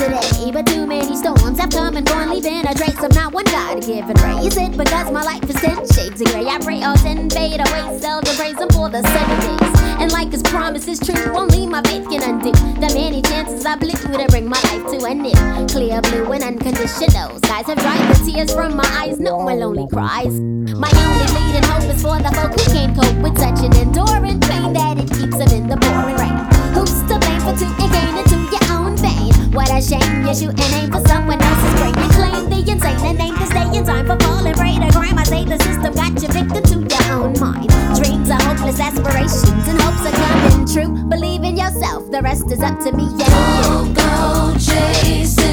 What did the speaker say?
today. But too many storms have come and gone, leaving a trace of not one God given Is It because my life is ten shades of gray. I pray all ten fade away, sell the praise and for the seven days. And like his promises true, only my faith can undo the many chances I believe to bring my life to an end. Clear blue and unconditional skies have dried the tears from my eyes. No one lonely cries. My only leading hope is for the folk who can't cope with such an enduring. true. Believe in yourself, the rest is up to me. Yeah, go, go chasing.